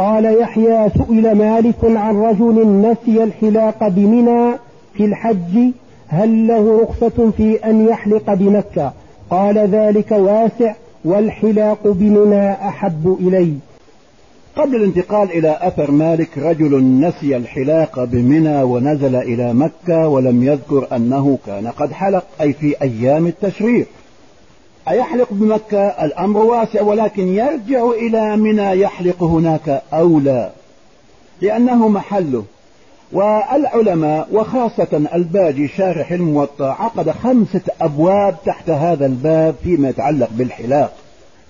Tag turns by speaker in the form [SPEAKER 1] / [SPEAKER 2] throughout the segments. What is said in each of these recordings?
[SPEAKER 1] قال يحيى سئل مالك عن رجل نسي الحلاق بمنى في الحج هل له رخصة في أن يحلق بمكة؟ قال ذلك واسع والحلاق بمنى أحب إلي.
[SPEAKER 2] قبل الانتقال إلى أثر مالك رجل نسي الحلاق بمنى ونزل إلى مكة ولم يذكر أنه كان قد حلق أي في أيام التشريق. أيحلق بمكة الأمر واسع ولكن يرجع إلى منى يحلق هناك أو لا؟ لأنه محله. والعلماء وخاصة الباجي شارح الموطأ عقد خمسة أبواب تحت هذا الباب فيما يتعلق بالحلاق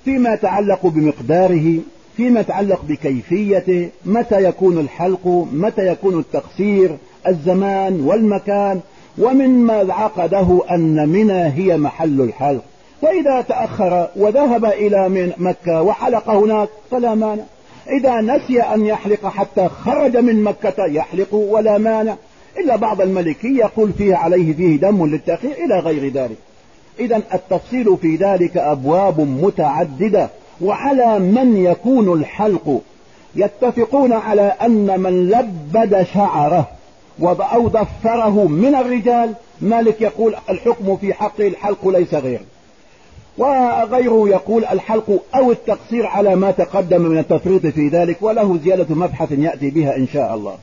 [SPEAKER 2] فيما يتعلق بمقداره فيما يتعلق بكيفيته متى يكون الحلق متى يكون التقصير الزمان والمكان ومما عقده أن منى هي محل الحلق. فإذا تأخر وذهب إلى من مكة وحلق هناك فلا مانع. إذا نسي أن يحلق حتى خرج من مكة يحلق ولا مانع. إلا بعض الملكي يقول فيه عليه فيه دم للتأخير إلى غير ذلك. إذا التفصيل في ذلك أبواب متعددة. وعلى من يكون الحلق. يتفقون على أن من لبد شعره أو ضفره من الرجال مالك يقول الحكم في حقه الحلق ليس غير وغيره يقول الحلق أو التقصير على ما تقدم من التفريط في ذلك وله زيادة مبحث يأتي بها إن شاء الله.